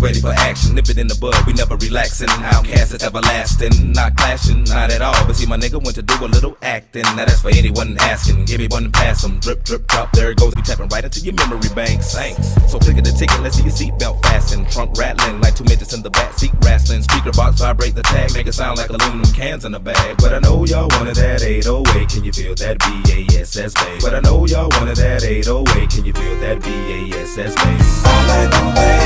ready for action. Nip it in the bud, we never relaxing. OutKast is everlasting, not clashing, not at all. But see, my nigga went to do a little acting. Now that's for anyone asking. Give me one and pass them. Drip, drip, drop, there it goes. We tapping right into your memory bank. Thanks. So click at the ticket, let's see your seatbelt fasten. Trunk rattling like two midgets in the back seat wrestling. Speaker box vibrate the tag, make it sound like aluminum cans in a bag. But I know y'all wanted that 808. Can you feel that BASS bass? But I know y'all wanted that 808. Can you feel that BASS bass? I like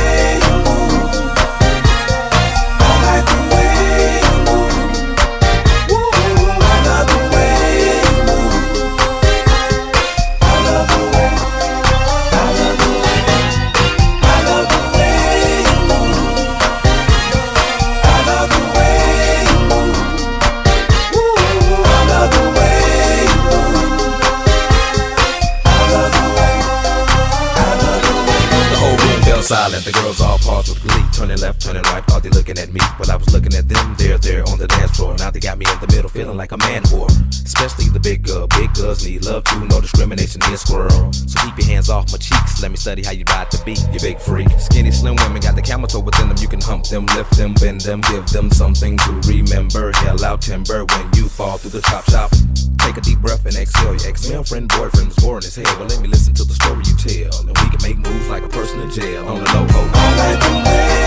silent. The girls all paused with glee. Turning left, turning right, thought they looking at me. While I was looking at them, they're there on the dance floor. Now they got me in the middle, feeling like a man whore. Especially the big girl. Big girls need love too. No discrimination here, squirrel. So keep your hands off my cheeks. Let me study how you ride the beat. You big freak. Skinny, slim women got the camel toe within them. You can hump them, lift them, bend them, give them something to remember. Hell out timber when you fall through the chop shop. Take a deep breath and exhale. Your ex-girlfriend, boyfriend was boring as hell. Well, let me listen to the story you tell. And we can make moves like a person in jail. On the low, ho,